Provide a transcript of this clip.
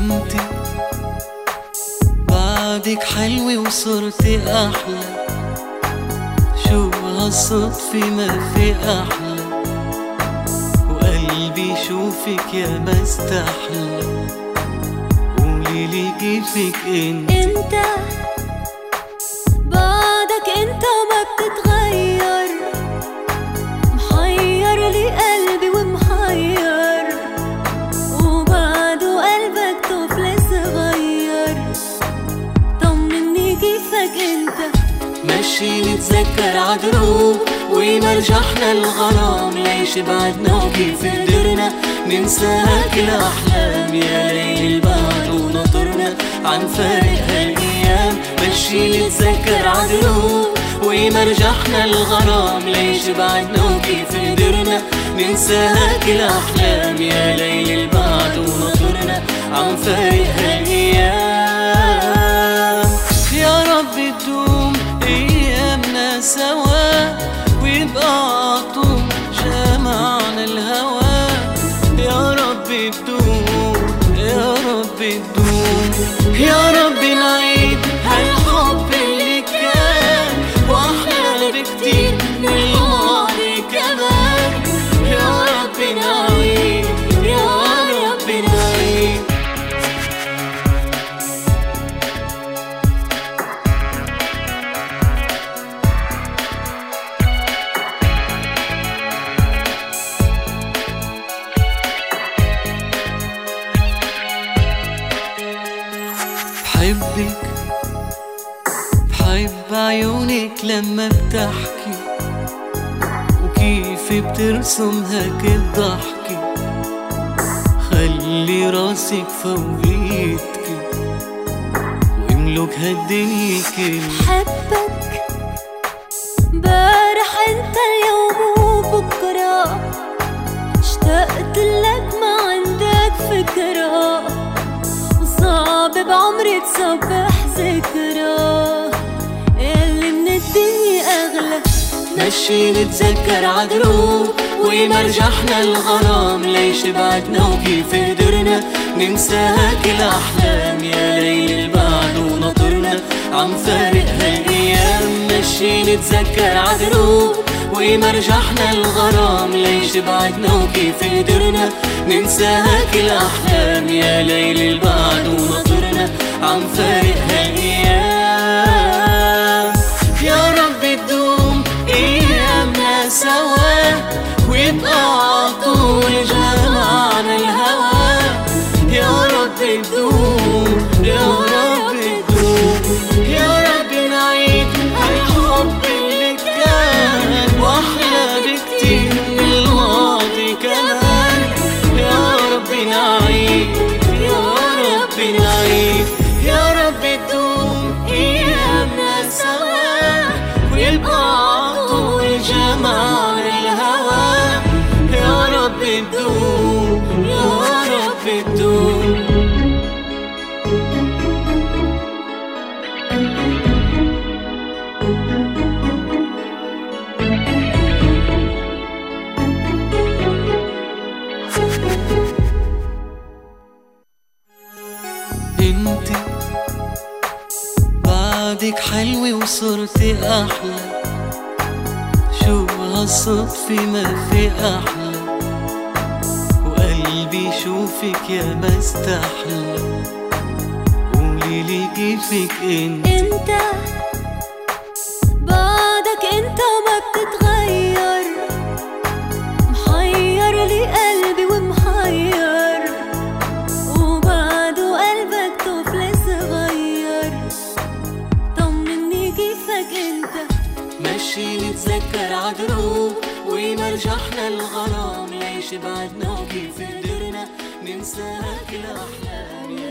انت بعدك حلوة وصرتي أحلى. شو هالصدفة ما في أحلى؟ وقلبي يشوفك يا ما استحلى قولي لي كيفك أنت؟ أنت مشي نتذكر عدروب ومرجحنا الغرام ليش بعدنا وكيف قدرنا؟ ننسى كل أحلام يا ليل البعد ونطرنا عن فارق هالأيام مشي نتذكر عدروب ومرجحنا الغرام ليش بعدنا وكيف قدرنا؟ ننسى كل أحلام يا ليل البعد ونطرنا عن فارق هالأيام يا رب تدوم سوا ويبقى جمعنا الهوى يا رب تدوم يا رب تدوم يا رب نعيد هالحب اللي كان وأحلى بكتير من بحبك. بحب عيونك لما بتحكي. وكيف بترسم هيك الضحكة خلي راسك فوقيتك واملك هالدنيا كلها حبك. بارح انت اليوم ذكرى اللي من الدنيا أغلى. مشي نتذكر عدروب ومرجحنا الغرام. ليش بعدنا وكيف قدرنا ننسى كل أحلام يا ليل البعد ونطرنا عم فارق هالأيام مشي نتذكر عدروب ومرجحنا الغرام. ليش بعدنا وكيف قدرنا ننسى كل أحلام يا ليل البعد ونطرنا عم فارق هالأيام انت بعدك حلوة وصرتي أحلى. شو هالصدفة ما في أحلى؟ وقلبي يشوفك يا ما استحلى قولي لي كيفك انت؟ انت بعدك انت وما مشي نتذكر عدروب ومرجحنا الغرام. ليش بعدنا وكيف قدرنا ننسى كل أحلام